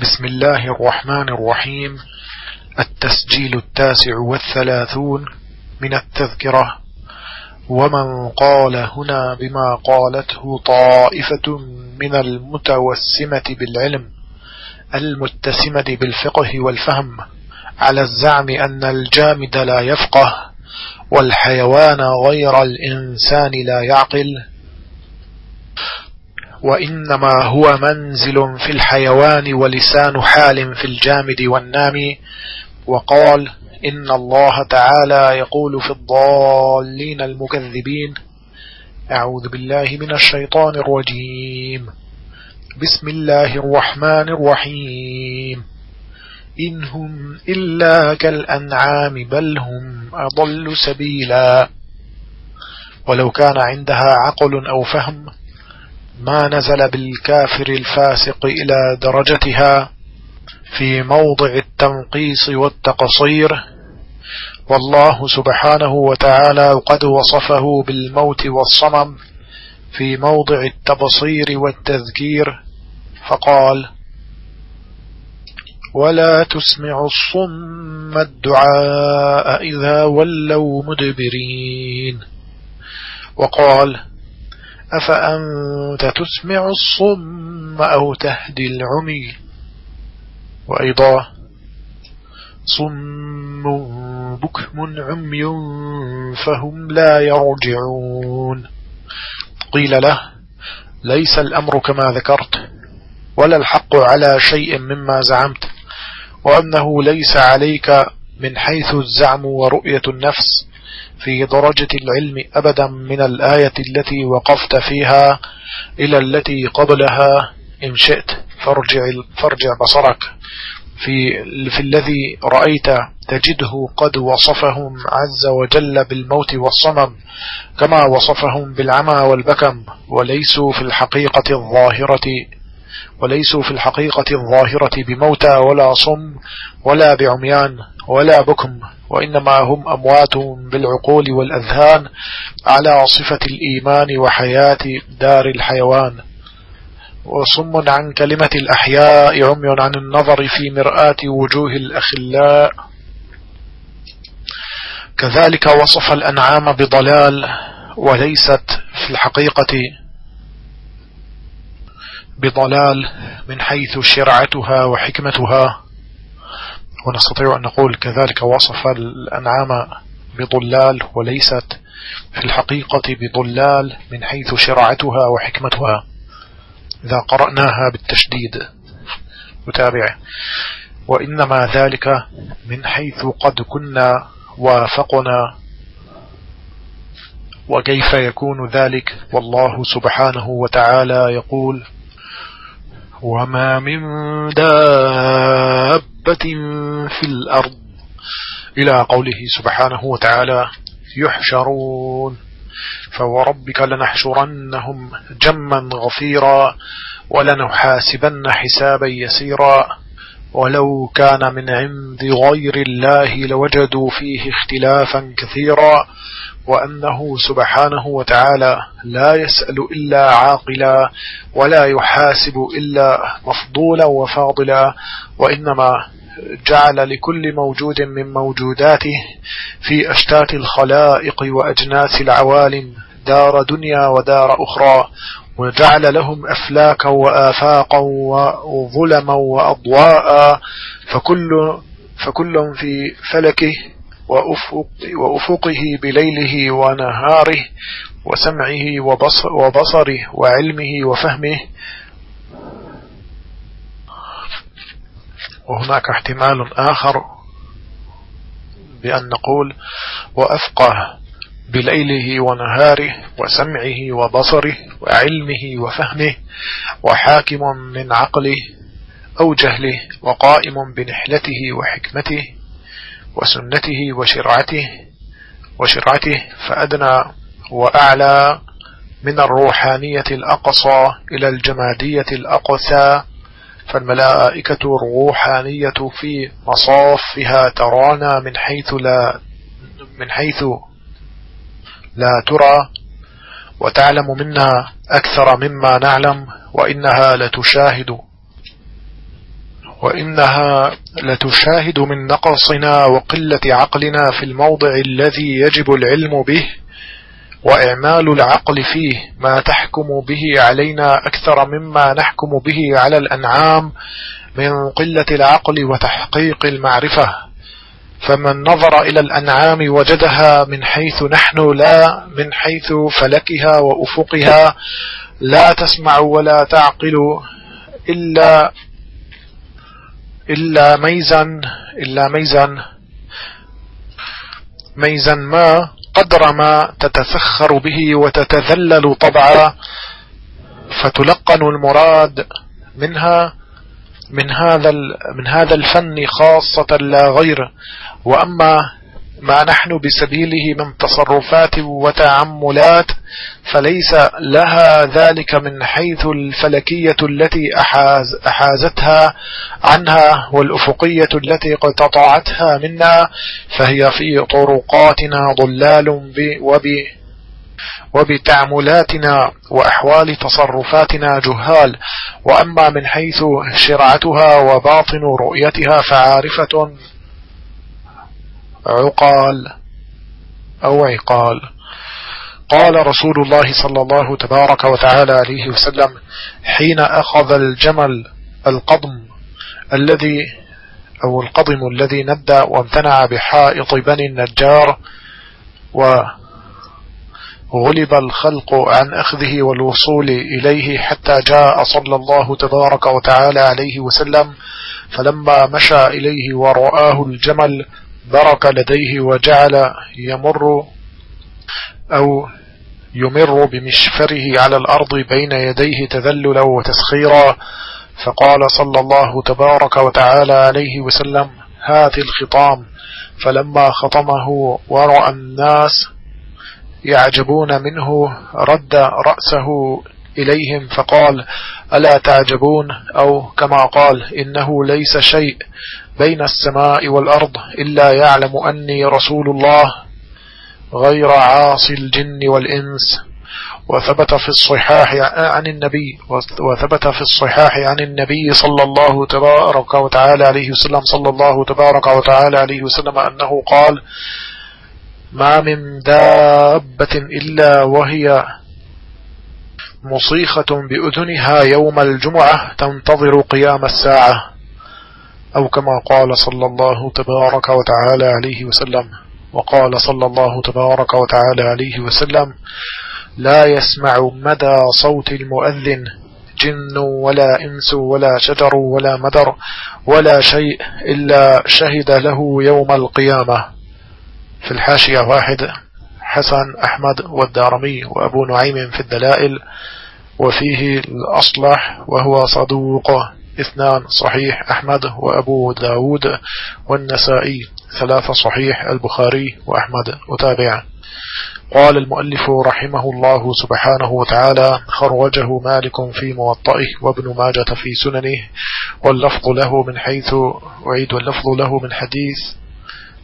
بسم الله الرحمن الرحيم. التسجيل التاسع والثلاثون من التذكرة. ومن قال هنا بما قالته طائفة من المتوسمة بالعلم المتسمة بالفقه والفهم على الزعم أن الجامد لا يفقه والحيوان غير الإنسان لا يعقل. وإنما هو منزل في الحيوان ولسان حال في الجامد والنامي وقال إن الله تعالى يقول في الضالين المكذبين أعوذ بالله من الشيطان الرجيم. بسم الله الرحمن الرحيم. إن هم إلا كالأنعام بل هم أضل سبيلا. ولو كان عندها عقل أو فهم ما نزل بالكافر الفاسق إلى درجتها في موضع التنقيص والتقصير والله سبحانه وتعالى قد وصفه بالموت والصمم في موضع التبصير والتذكير فقال ولا تسمع الصم الدعاء إذا ولوا مدبرين وقال أفأنت تسمع الصم أو تهدي العمي؟ وأيضا صم بكم عمي فهم لا يرجعون. قيل له ليس الأمر كما ذكرت ولا الحق على شيء مما زعمت وأنه ليس عليك من حيث الزعم ورؤية النفس. في درجة العلم أبدا من الآية التي وقفت فيها إلى التي قبلها. إن شئت فارجع, فارجع بصرك. في, في الذي رأيت تجده قد وصفهم عز وجل بالموت والصمم كما وصفهم بالعمى والبكم وليسوا في الحقيقة الظاهرة. وليسوا في الحقيقة الظاهرة بموتى ولا صم ولا بعميان ولا بكم وإنما هم أموات بالعقول والأذهان على صفة الإيمان وحياة دار الحيوان. وصم عن كلمة الأحياء عمي عن النظر في مرآة وجوه الأخلاء. كذلك وصف الأنعام بضلال وليست في الحقيقة بضلال من حيث شرعتها وحكمتها. ونستطيع أن نقول كذلك وصف الأنعام بضلال وليست في الحقيقة بضلال من حيث شرعتها وحكمتها. إذا قرأناها بالتشديد متابعه وإنما ذلك من حيث قد كنا وافقنا. وكيف يكون ذلك؟ والله سبحانه وتعالى يقول وما من دابة في الأرض إلى قوله سبحانه وتعالى يحشرون فوربك لنحشرنهم جما غفيرا ولنحاسبن حسابا يسيرا ولو كان من عند غير الله لوجدوا فيه اختلافا كثيرا وأنه سبحانه وتعالى لا يسأل إلا عاقلا ولا يحاسب إلا مفضولا وفاضلا وإنما جعل لكل موجود من موجوداته في أشتات الخلائق وأجناس العوالم دار دنيا ودار أخرى وجعل لهم أفلاكا وآفاقا وظلما وأضواء فكل فكل في فلكه وأفق وأفقه بليله ونهاره وسمعه وبصر وبصره وعلمه وفهمه. وهناك احتمال آخر بأن نقول وأفقه بليله ونهاره وسمعه وبصره وعلمه وفهمه. وحاكم من عقله أو جهله وقائم بنحلته وحكمته. وسنته وشرعته وشرعته فأدنى وأعلى من الروحانية الأقصى إلى الجمادية الأقسى فالملائكة الروحانية في مصافها ترانا من حيث لا من حيث لا ترى وتعلم منا أكثر مما نعلم وإنها لتشاهد وإنها لتشاهد من نقصنا وقلة عقلنا في الموضع الذي يجب العلم به وإعمال العقل فيه ما تحكم به علينا أكثر مما نحكم به على الأنعام من قلة العقل وتحقيق المعرفة. فمن نظر إلى الأنعام وجدها من حيث نحن لا من حيث فلكها وأفقها لا تسمع ولا تعقل إلا إلا ميزا إلا ميزا. ميزا ما قدر ما تتفخر به وتتذلل طبعا. فتلقن المراد منها من هذا من هذا الفن خاصة لا غير. وأما ما نحن بسبيله من تصرفات وتعملات فليس لها ذلك من حيث الفلكية التي أحاز أحازتها عنها والأفقية التي قطعتها منا فهي في طرقاتنا ضلال وب وبتعملاتنا وأحوال تصرفاتنا جهال. وأما من حيث شرعتها وباطن رؤيتها فعارفة عقال أو عقال. قال رسول الله صلى الله تبارك وتعالى عليه وسلم حين أخذ الجمل القضم الذي أو القضم الذي ندى وامتنع بحائط بني النجار وغلب الخلق عن أخذه والوصول إليه حتى جاء صلى الله تبارك وتعالى عليه وسلم فلما مشى إليه ورآه الجمل برك لديه وجعل يمر أو يمر بمشفره على الأرض بين يديه تذللا وتسخيرا. فقال صلى الله تبارك وتعالى عليه وسلم هات الخطام. فلما خطمه ورأى الناس يعجبون منه رد رأسه إليهم فقال ألا تعجبون؟ أو كما قال إنه ليس شيء. بين السماء والأرض إلا يعلم أني رسول الله غير عاصي الجن والإنس وثبت في الصحاح عن النبي وثبت في الصحاح عن النبي صلى الله تبارك وتعالى عليه وسلم صلى الله تبارك وتعالى عليه وسلم أنه قال ما من دابة إلا وهي مصيخة بأذنها يوم الجمعة تنتظر قيام الساعة. أو كما قال صلى الله تبارك وتعالى عليه وسلم وقال صلى الله تبارك وتعالى عليه وسلم لا يسمع مدى صوت المؤذن جن ولا إنس ولا شجر ولا مدر ولا شيء إلا شهد له يوم القيامة. في الحاشية واحد حسن أحمد والدارمي وأبو نعيم في الدلائل وفيه الأصلح وهو صدوق. اثنان صحيح أحمد وأبو داود والنسائي ثلاثة صحيح البخاري وأحمد وتابع قال المؤلف رحمه الله سبحانه وتعالى خرجه مالك في موطئه وابن ماجة في سننه واللفظ له من حيث أعيد واللفظ له من حديث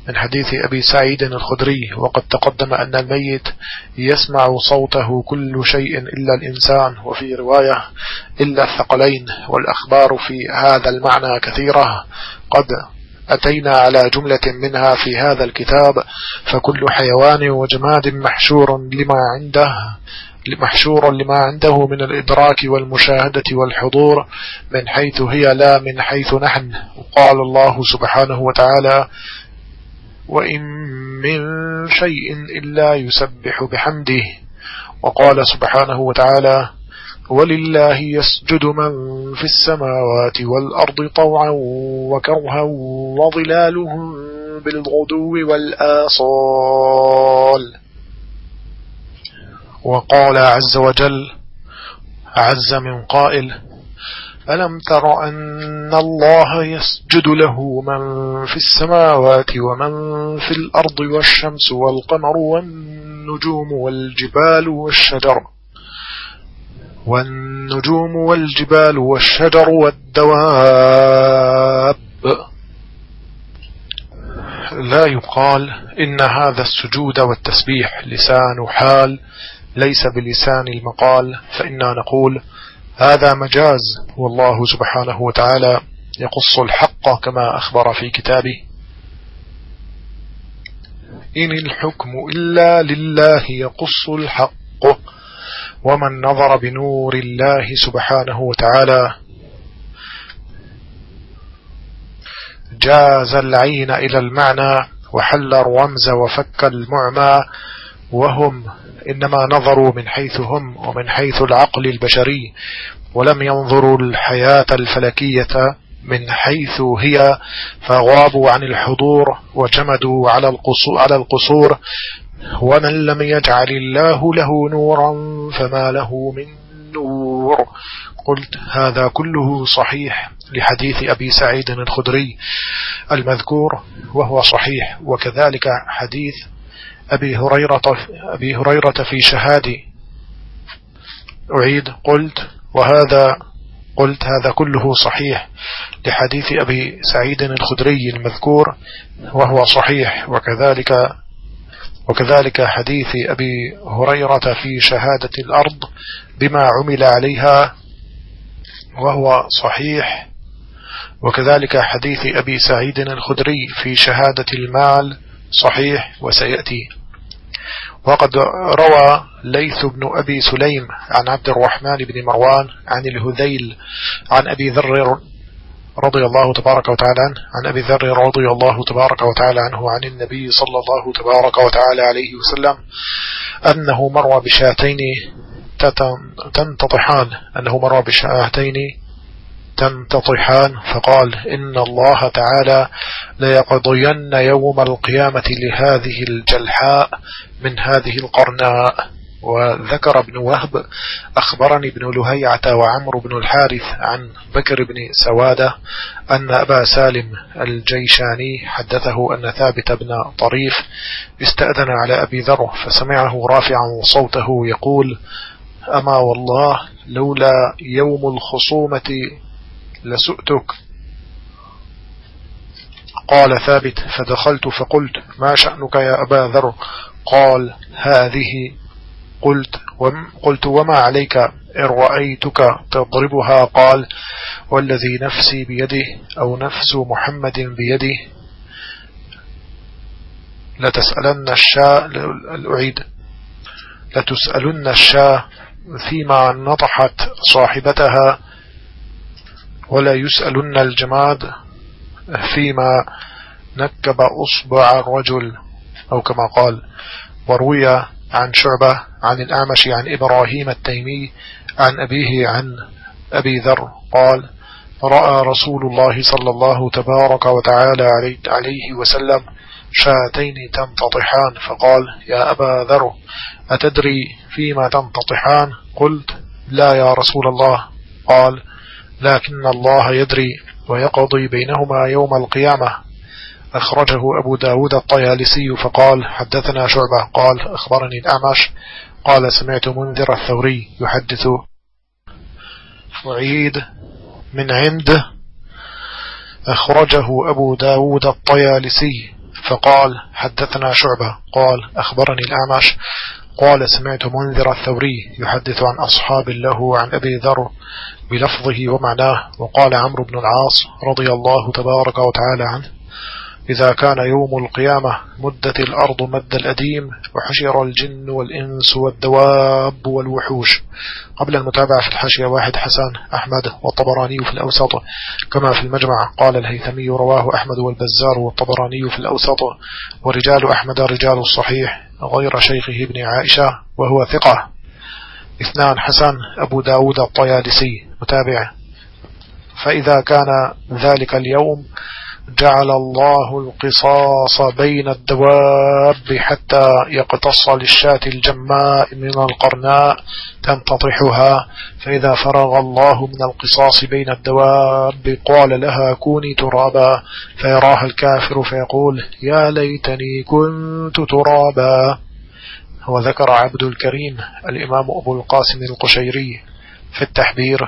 من حديث أبي سعيد الخدري وقد تقدم أن الميت يسمع صوته كل شيء إلا الإنسان وفي رواية إلا الثقلين والأخبار في هذا المعنى كثيرة. قد أتينا على جملة منها في هذا الكتاب فكل حيوان وجماد محشور لما عنده محشور لما عنده من الإدراك والمشاهدة والحضور من حيث هي لا من حيث نحن. وقال الله سبحانه وتعالى وإن من شيء إلا يسبح بحمده وقال سبحانه وتعالى ولله يسجد من في السماوات والأرض طوعا وكرها وظلالهم بالغدو والآصال وقال عز وجل عز من قائل ألم تر أن الله يسجد له من في السماوات ومن في الأرض والشمس والقمر والنجوم والجبال والشجر والنجوم والجبال والشجر والدواب. لا يقال إن هذا السجود والتسبيح لسان حال ليس بلسان المقال فإنا نقول هذا مجاز. والله سبحانه وتعالى يقص الحق كما أخبر في كتابه. إن الحكم إلا لله يقص الحق. ومن نظر بنور الله سبحانه وتعالى جاز العين إلى المعنى وحل الرمز وفك المعمى وهم إنما نظروا من حيث هم ومن حيث العقل البشري ولم ينظروا الحياة الفلكية من حيث هي فغابوا عن الحضور وجمدوا على القصور, على القصور. ومن لم يجعل الله له نورا فما له من نور. قلت هذا كله صحيح لحديث أبي سعيد الخدري المذكور وهو صحيح وكذلك حديث أبي هريرة, أبي هريرة في شهادي. أعيد. قلت وهذا قلت هذا كله صحيح. لحديث أبي سعيد الخدري المذكور وهو صحيح. وكذلك وكذلك حديث أبي هريرة في شهادة الأرض بما عمل عليها وهو صحيح. وكذلك حديث أبي سعيد الخدري في شهادة المال صحيح وسيأتي. وقد روى ليث بن أبي سليم عن عبد الرحمن بن مروان عن الهذيل عن أبي ذر رضي الله تبارك وتعالى عن أبي ذر رضي الله تبارك وتعالى عنه عن النبي صلى الله تبارك وتعالى عليه وسلم أنه مر بشاتين تنتطحان أنه مر بشاتين تنتطحان فقال إن الله تعالى ليقضين يوم القيامة لهذه الجلحاء من هذه القرناء. وذكر ابن وهب أخبرني ابن لهيعة وعمر بن الحارث عن بكر بن سوادة أن أبا سالم الجيشاني حدثه أن ثابت بن طريف استأذن على أبي ذر فسمعه رافعا صوته يقول أما والله لولا يوم الخصومة لسؤتك. قال ثابت فدخلت فقلت ما شأنك يا أبا ذر؟ قال هذه. قلت قلت وما عليك؟ إن رأيتك تضربها؟ قال والذي نفسي بيده أو نفس محمد بيده. لتسألن الشاء الأعيد لتسألن الشاء فيما نطحت صاحبتها ولا يسألن الجماد فيما نكب أصبع الرجل. أو كما قال وروي عن شعبة عن الأعمش عن إبراهيم التيمي عن أبيه عن أبي ذر قال رأى رسول الله صلى الله تبارك وتعالى عليه وسلم شاتين تنتطحان فقال يا أبا ذر أتدري فيما تنتطحان؟ قلت لا يا رسول الله. قال لكن الله يدري ويقضي بينهما يوم القيامة. أخرجه أبو داود الطيالسي فقال حدثنا شعبة. قال أخبرني الأعمش. قال سمعت منذر الثوري يحدث وعيد من عنده أخرجه أبو داود الطيالسي فقال حدثنا شعبة. قال أخبرني الأعمش. قال سمعت منذر الثوري يحدث عن أصحاب له عن أبي ذر بلفظه ومعناه. وقال عمرو بن العاص رضي الله تبارك وتعالى عنه إذا كان يوم القيامة مدت الأرض مد الأديم وحشر الجن والإنس والدواب والوحوش. قبل المتابعة في الحاشية واحد حسن أحمد والطبراني في الأوسط كما في المجمع قال الهيثمي رواه أحمد والبزار والطبراني في الأوسط ورجال أحمد رجال الصحيح غير شيخه ابن عائشة وهو ثقة. اثنان حسن أبو داود الطيالسي متابع. فإذا كان ذلك اليوم جعل الله القصاص بين الدواب حتى يقتص للشاة الجماء من القرناء تنتطحها. فإذا فرغ الله من القصاص بين الدواب قال لها كوني ترابا. فيراها الكافر فيقول يا ليتني كنت ترابا. وذكر عبد الكريم الإمام أبو القاسم القشيري في التحبير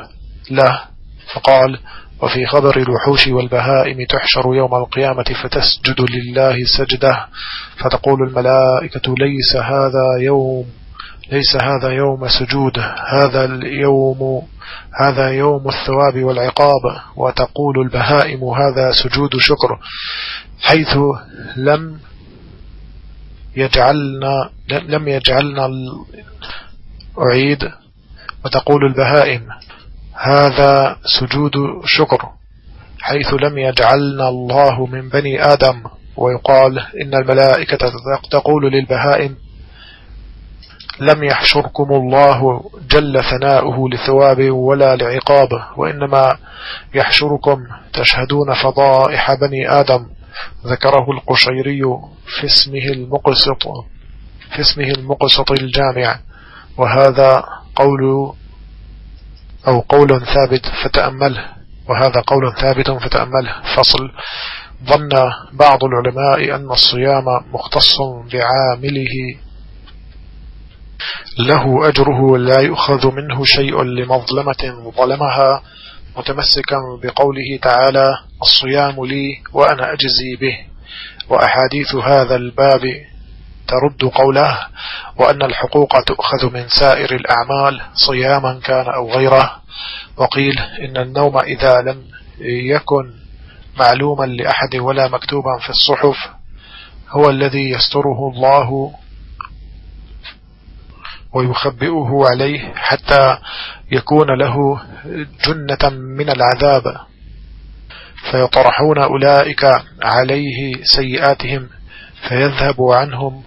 له فقال وفي خبر الوحوش والبهائم تحشر يوم القيامة فتسجد لله سجدة فتقول الملائكة ليس هذا يوم ليس هذا يوم سجود هذا اليوم هذا يوم الثواب والعقاب وتقول البهائم هذا سجود شكر حيث لم يجعلنا لم يجعلنا أعيد وتقول البهائم هذا سجود شكر حيث لم يجعلنا الله من بني آدم ويقال إن الملائكة تقول للبهائم لم يحشركم الله جل ثناؤه لثواب ولا لعقاب وإنما يحشركم تشهدون فضائح بني آدم. ذكره القشيري في اسمه المقسط في اسمه المقسط الجامع. وهذا قول أو قول ثابت فتأمله. وهذا قول ثابت فتأمله. فصل ظن بعض العلماء أن الصيام مختص بعامله. له أجره لا يؤخذ منه شيء لمظلمة ظلمها. متمسكا بقوله تعالى الصيام لي وأنا أجزي به. وأحاديث هذا الباب ترد قوله وأن الحقوق تؤخذ من سائر الأعمال صياما كان أو غيره. وقيل إن النوم إذا لم يكن معلوما لأحد ولا مكتوبا في الصحف هو الذي يستره الله ويخبئه عليه حتى يكون له جنة من العذاب. فيطرحون أولئك عليه سيئاتهم فيذهب عنهم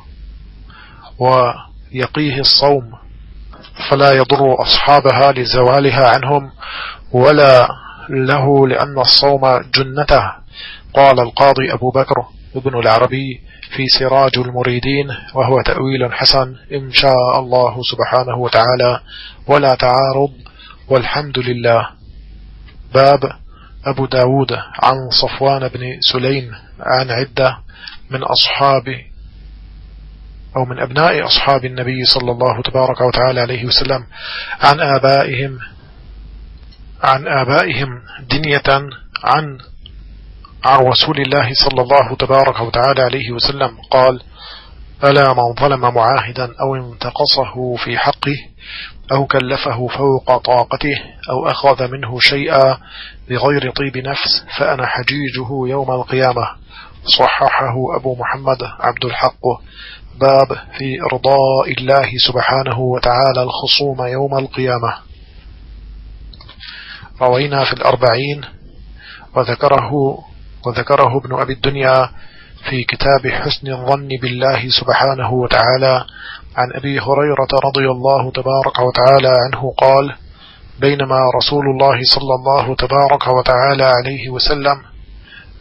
ويقيه الصوم فلا يضر أصحابها لزوالها عنهم ولا له لأن الصوم جنته. قال القاضي أبو بكر ابن العربي في سراج المريدين وهو تأويل حسن إن شاء الله سبحانه وتعالى. ولا تعارض والحمد لله. باب أبو داود عن صفوان بن سليم عن عدة من أصحاب أو من أبناء أصحاب النبي صلى الله تبارك وتعالى عليه وسلم عن آبائهم عن آبائهم دنية عن عن رسول الله صلى الله تبارك وتعالى عليه وسلم قال ألا من ظلم معاهدا أو انتقصه في حقه أو كلفه فوق طاقته أو أخذ منه شيئا بغير طيب نفس فأنا حجيجه يوم القيامة صححه أبو محمد عبد الحق. باب في إرضاء الله سبحانه وتعالى الخصوم يوم القيامة. روينا في الأربعين وذكره وذكره ابن أبي الدنيا في كتاب حسن الظن بالله سبحانه وتعالى عن أبي هريرة رضي الله تبارك وتعالى عنه قال بينما رسول الله صلى الله تبارك وتعالى عليه وسلم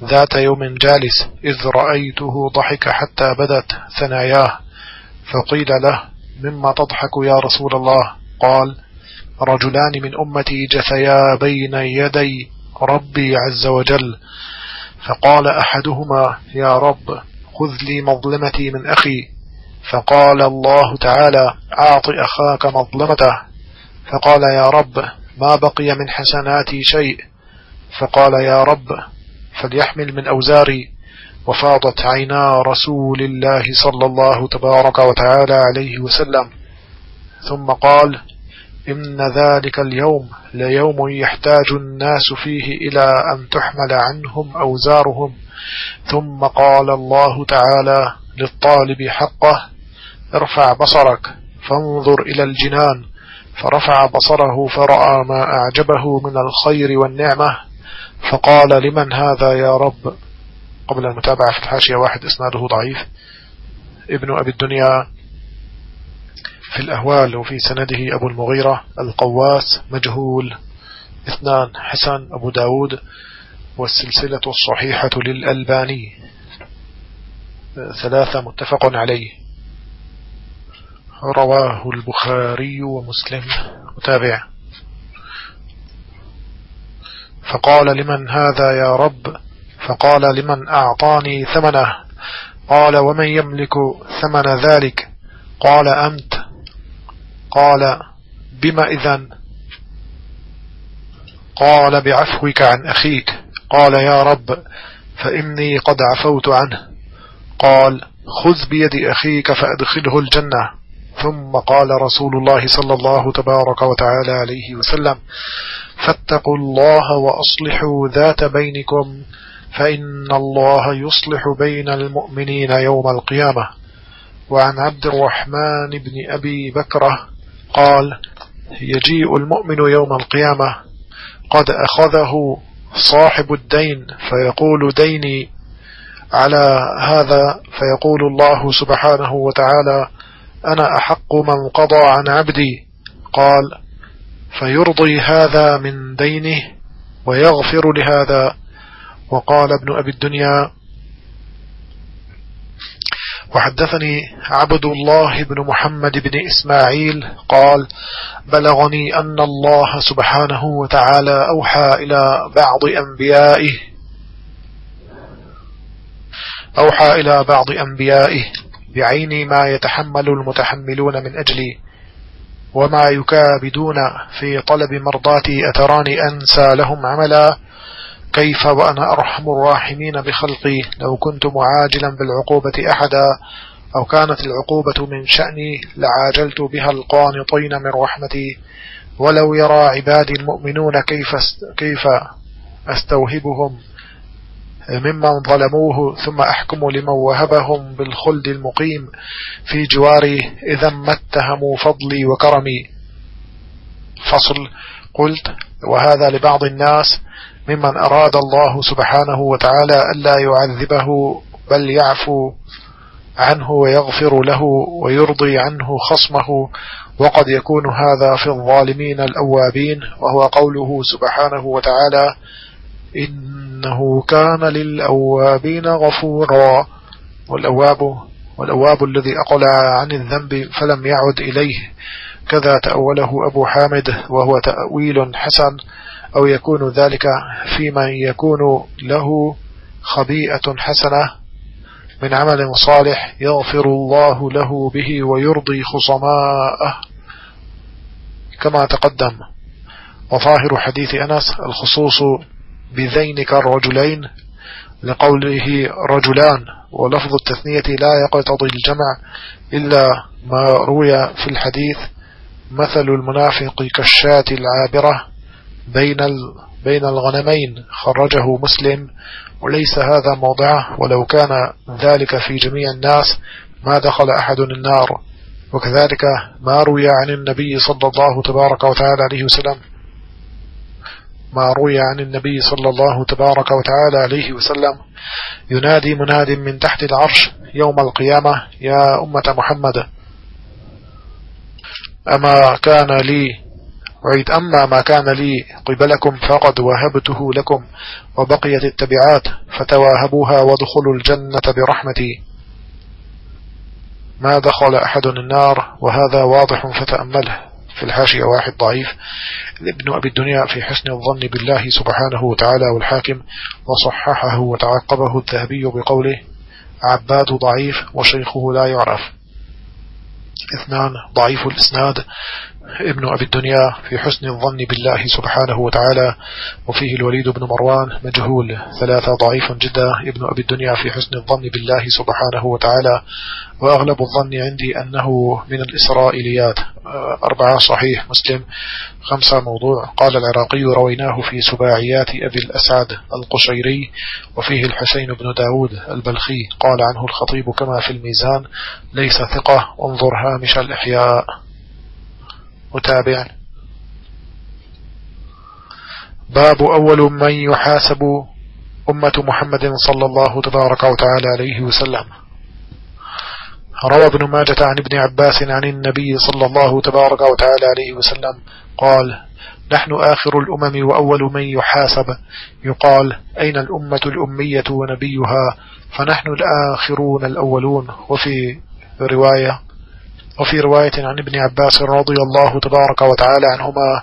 ذات يوم جالس إذ رأيته ضحك حتى بدت ثناياه فقيل له مما تضحك يا رسول الله؟ قال رجلان من أمتي جثيا بين يدي ربي عز وجل فقال أحدهما يا رب خذ لي مظلمتي من أخي. فقال الله تعالى أعط أخاك مظلمته. فقال يا رب ما بقي من حسناتي شيء. فقال يا رب فليحمل من أوزاري. وفاضت عينا رسول الله صلى الله تبارك وتعالى عليه وسلم. ثم قال إن ذلك اليوم ليوم يحتاج الناس فيه إلى أن تحمل عنهم أوزارهم. ثم قال الله تعالى للطالب حقه ارفع بصرك فانظر إلى الجنان. فرفع بصره فرأى ما أعجبه من الخير والنعمة. فقال لمن هذا يا رب؟ قبل المتابعة في الحاشية واحد إسناده ضعيف. ابن أبي الدنيا في الأهوال وفي سنده أبو المغيرة القواس مجهول اثنان حسن أبو داود والسلسلة الصحيحة للألباني. ثلاثة متفق عليه. رواه البخاري ومسلم. متابع. فقال لمن هذا يا رب؟ فقال لمن أعطاني ثمنه. قال ومن يملك ثمن ذلك؟ قال أنت. قال بما إذن؟ قال بعفوك عن أخيك. قال يا رب فإني قد عفوت عنه. قال خذ بيد أخيك فأدخله الجنة. ثم قال رسول الله صلى الله تبارك وتعالى عليه وسلم فاتقوا الله وأصلحوا ذات بينكم فإن الله يصلح بين المؤمنين يوم القيامة. وعن عبد الرحمن بن أبي بكرة قال يجيء المؤمن يوم القيامة قد أخذه صاحب الدين فيقول ديني على هذا فيقول الله سبحانه وتعالى أنا أحق من قضى عن عبدي. قال فيرضي هذا من دينه ويغفر لهذا. وقال ابن أبي الدنيا وحدثني عبد الله بن محمد بن إسماعيل قال بلغني أن الله سبحانه وتعالى أوحى إلى بعض أنبيائه أوحى إلى بعض أنبيائه بعين ما يتحمل المتحملون من أجلي وما يكابدون في طلب مرضاتي أتراني أنسى لهم عملا كيف وأنا أرحم الراحمين بخلقي؟ لو كنت معاجلا بالعقوبة أحدا أو كانت العقوبة من شأني لعاجلت بها القانطين من رحمتي. ولو يرى عبادي المؤمنون كيف كيف أستوهبهم ممن ظلموه ثم أحكم لمن وهبهم بالخلد المقيم في جواري إذا ما اتهموا فضلي وكرمي. فصل. قلت وهذا لبعض الناس ممن أراد الله سبحانه وتعالى ألا يعذبه بل يعفو عنه ويغفر له ويرضي عنه خصمه وقد يكون هذا في الظالمين الأوابين وهو قوله سبحانه وتعالى إنه كان للأوابين غفورا والأواب والأواب الذي أقلع عن الذنب فلم يعد إليه كذا تأوله أبو حامد وهو تأويل حسن أو يكون ذلك في من يكون له خبيئة حسنة من عمل صالح يغفر الله له به ويرضي خصماءه. كما تقدم وظاهر حديث أنس الخصوص بذينك الرجلين لقوله رجلان ولفظ التثنية لا يقتضي الجمع إلا ما روي في الحديث مثل المنافق كالشاة العابرة بين بين الغنمين خرجه مسلم وليس هذا موضعه ولو كان ذلك في جميع الناس ما دخل أحد النار. وكذلك ما روي عن النبي صلى الله تبارك وتعالى عليه وسلم. ما روي عن النبي صلى الله تبارك وتعالى عليه وسلم. ينادي مناد من تحت العرش يوم القيامة يا أمة محمد أما كان لي وعيد أما ما كان لي قبلكم فقد وهبته لكم وبقيت التبعات فتواهبوها وادخلوا الجنة برحمتي. ما دخل أحد النار وهذا واضح فتأمله. في الحاشية واحد ضعيف. ابن أبي الدنيا في حسن الظن بالله سبحانه وتعالى والحاكم وصححه وتعقبه الذهبي بقوله عباد ضعيف وشيخه لا يعرف. اثنان ضعيف الإسناد. ابن أبي الدنيا في حسن الظن بالله سبحانه وتعالى وفيه الوليد بن مروان مجهول ثلاثة ضعيف جدا ابن أبي الدنيا في حسن الظن بالله سبحانه وتعالى وأغلب الظن عندي أنه من الإسرائيليات. أربعة صحيح مسلم خمسة موضوع. قال العراقي رويناه في سباعيات أبي الأسعد القشيري وفيه الحسين بن داود البلخي. قال عنه الخطيب كما في الميزان ليس ثقة وانظر هامش الإحياء. متابع باب أول من يحاسب أمة محمد صلى الله تبارك وتعالى عليه وسلم. روى ابن ماجة عن ابن عباس عن النبي صلى الله تبارك وتعالى عليه وسلم قال نحن آخر الأمم وأول من يحاسب. يقال أين الأمة الأمية ونبيها؟ فنحن الآخرون الأولون. وفي رواية وفي رواية عن ابن عباس رضي الله تبارك وتعالى عنهما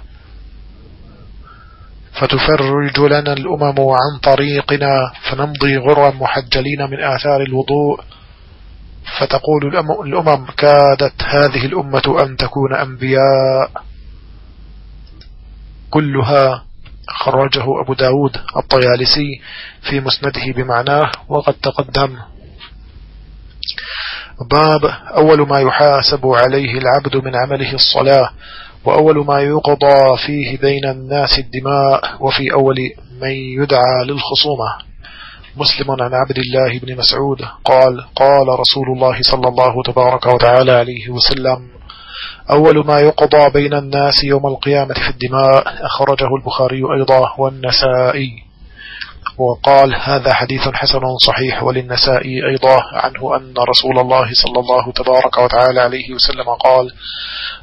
فتفرج لنا الأمم عن طريقنا فنمضي غرا محجلين من آثار الوضوء فتقول الأمم كادت هذه الأمة أن تكون أنبياء. كلها خرجه أبو داود الطيالسي في مسنده بمعناه وقد تقدم باب أول ما يحاسب عليه العبد من عمله الصلاة وأول ما يقضى فيه بين الناس الدماء وفي أول من يدعى للخصومة. مسلم عن عبد الله بن مسعود قال قال رسول الله صلى الله تبارك وتعالى عليه وسلم أول ما يقضى بين الناس يوم القيامة في الدماء أخرجه البخاري أيضا والنسائي. وقال هذا حديث حسن صحيح وللنسائي أيضا عنه أن رسول الله صلى الله تبارك وتعالى عليه وسلم قال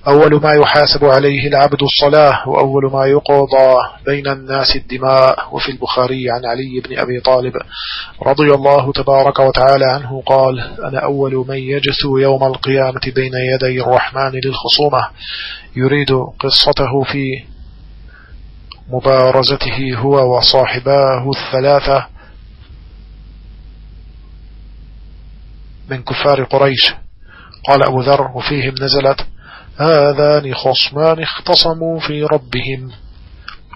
أول ما يحاسب عليه العبد الصلاة وأول ما يقضى بين الناس الدماء وفي البخاري عن علي بن أبي طالب رضي الله تبارك وتعالى عنه قال أنا أول من يجثو يوم القيامة بين يدي الرحمن للخصومة يريد قصته في مبارزته هو وصاحباه الثلاثة من كفار قريش. قال أبو ذر وفيهم نزلت هذان خصمان اختصموا في ربهم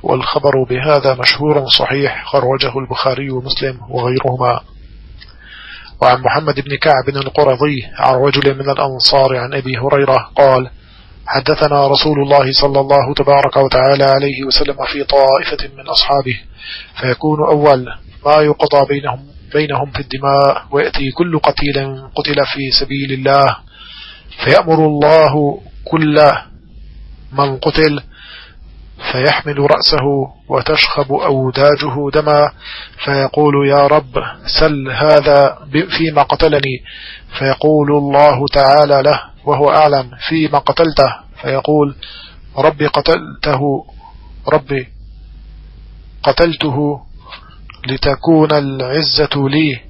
والخبر بهذا مشهور صحيح خرجه البخاري ومسلم وغيرهما. وعن محمد بن كعب القرظي عن رجل من الأنصار عن أبي هريرة قال حدثنا رسول الله صلى الله تبارك وتعالى عليه وسلم في طائفة من أصحابه فيكون أول ما يقضى بينهم بينهم في الدماء ويأتي كل قتيل قتل في سبيل الله فيأمر الله كل من قتل فيحمل رأسه وتشخب أوداجه دما فيقول يا رب سل هذا فيما قتلني فيقول الله تعالى له وهو أعلم فيما قتلته فيقول ربي قتلته ربي قتلته لتكون العزة لي.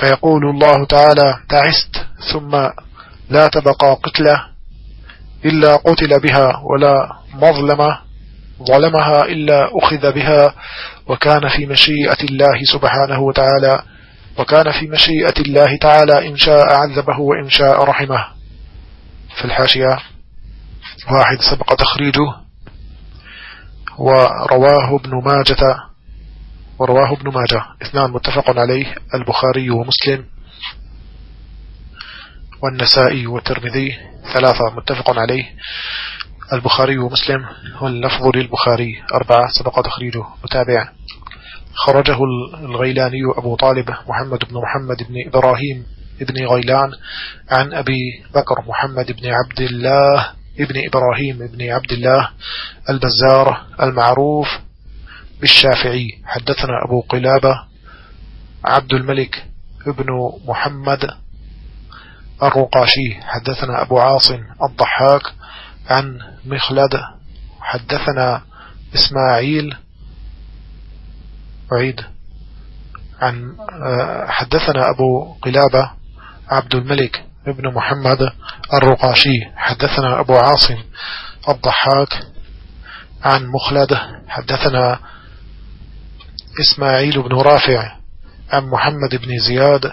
فيقول الله تعالى تعست ثم لا تبقى قتلة إلا قتل بها ولا مظلمة ظلمها إلا أخذ بها. وكان في مشيئة الله سبحانه وتعالى وكان في مشيئة الله تعالى إن شاء عذبه وإن شاء رحمه. في الحاشية واحد سبق تخريجه ورواه ابن ماجة ورواه ابن ماجة. اثنان متفق عليه البخاري ومسلم والنسائي والترمذي ثلاثة متفق عليه البخاري ومسلم واللفظ للبخاري. أربعة سبق تخريجه. متابع خرجه الغيلاني أبو طالب محمد بن محمد بن إبراهيم بن غيلان عن أبي بكر محمد بن عبد الله ابن إبراهيم بن عبد الله البزار المعروف بالشافعي. حدثنا أبو قلابة عبد الملك ابن محمد الرقاشي. حدثنا أبو عاصم الضحاك عن مخلد. حدثنا إسماعيل أعيد عن آه، حدثنا أبو قلابة عبد الملك ابن محمد الرقاشي. حدثنا أبو عاصم الضحاك عن مخلد. حدثنا إسماعيل بن رافع عن محمد بن زياد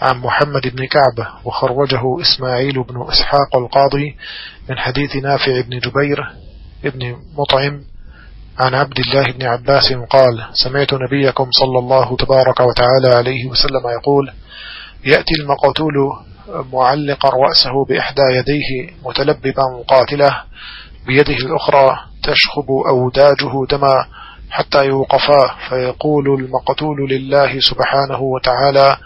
عن محمد بن كعب وخرجه إسماعيل بن إسحاق القاضي من حديث نافع بن جبير ابن مطعم عن عبد الله بن عباس قال سمعت نبيكم صلى الله تبارك وتعالى عليه وسلم يقول يأتي المقتول معلقا رأسه بإحدى يديه متلببا قاتله بيده الأخرى تشخب أوداجه دما حتى يوقفا فيقول المقتول لله سبحانه وتعالى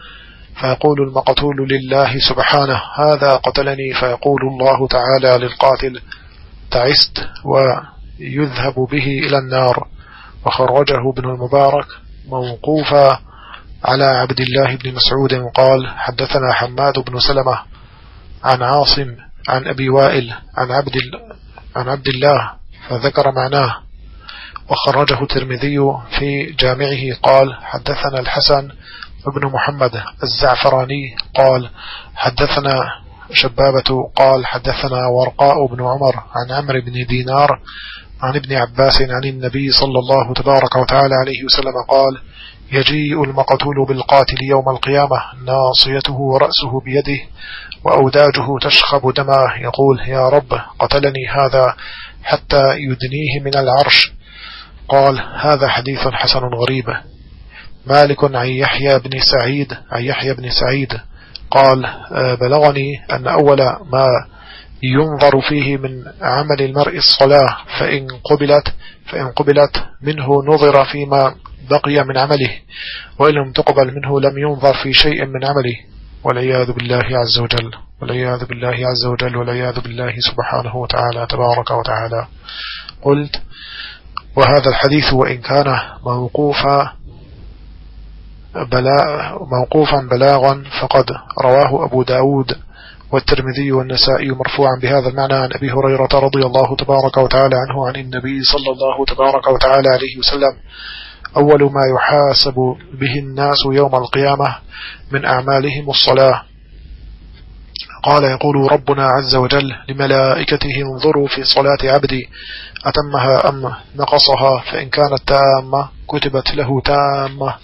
فيقول المقتول لله سبحانه هذا قتلني فيقول الله تعالى للقاتل تعست ويذهب به إلى النار وخرجه ابن المبارك موقوفا على عبد الله بن مسعود قال حدثنا حماد بن سلمة عن عاصم عن أبي وائل عن عبد, عن عبد الله فذكر معناه. وخرجه الترمذي في جامعه قال حدثنا الحسن ابن محمد الزعفراني قال حدثنا شبابة قال حدثنا ورقاء بن عمر عن عمرو بن دينار عن ابن عباس عن النبي صلى الله تبارك وتعالى عليه وسلم قال يجيء المقتول بالقاتل يوم القيامة ناصيته ورأسه بيده وأوداجه تشخب دماه يقول يا رب قتلني هذا حتى يدنيه من العرش. قال هذا حديث حسن غريب. مالك عن يحيى بن سعيد عن يحيى بن سعيد قال آه، بلغني أن أول ما ينظر فيه من عمل المرء الصلاة فإن قبلت فإن قبلت منه نظر فيما بقي من عمله وإن لم تقبل منه لم ينظر في شيء من عمله. والعياذ بالله عز وجل والعياذ بالله عز وجل والعياذ بالله سبحانه وتعالى تبارك وتعالى. قلت وهذا الحديث وإن كان موقوفا بلا موقوفا بلاغا فقد رواه أبو داود والترمذي والنسائي مرفوعا بهذا المعنى. عن أبي هريرة رضي الله تبارك وتعالى عنه عن النبي صلى الله تبارك وتعالى عليه وسلم أول ما يحاسب به الناس يوم القيامة من أعمالهم الصلاة. قال يقول ربنا عز وجل لملائكته انظروا في صلاة عبدي أتمها أم نقصها؟ فإن كانت تامة كتبت له تامة.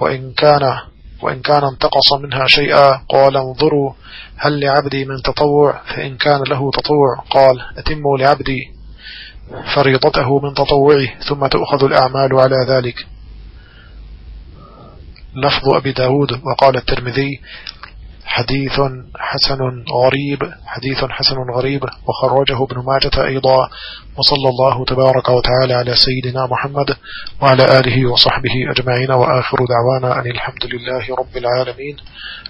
وإن كان وإن كان انتقص منها شيئا قال انظروا هل لعبدي من تطوع؟ فإن كان له تطوع قال أتموا لعبدي. فريضته من تطوعه ثم تأخذ الأعمال على ذلك. لفظ أبي داود وقال الترمذي حديث حسن غريب حديث حسن غريب وخرجه ابن ماجة أيضا وصلى الله تبارك وتعالى على سيدنا محمد وعلى آله وصحبه أجمعين وآخر دعوانا أن الحمد لله رب العالمين.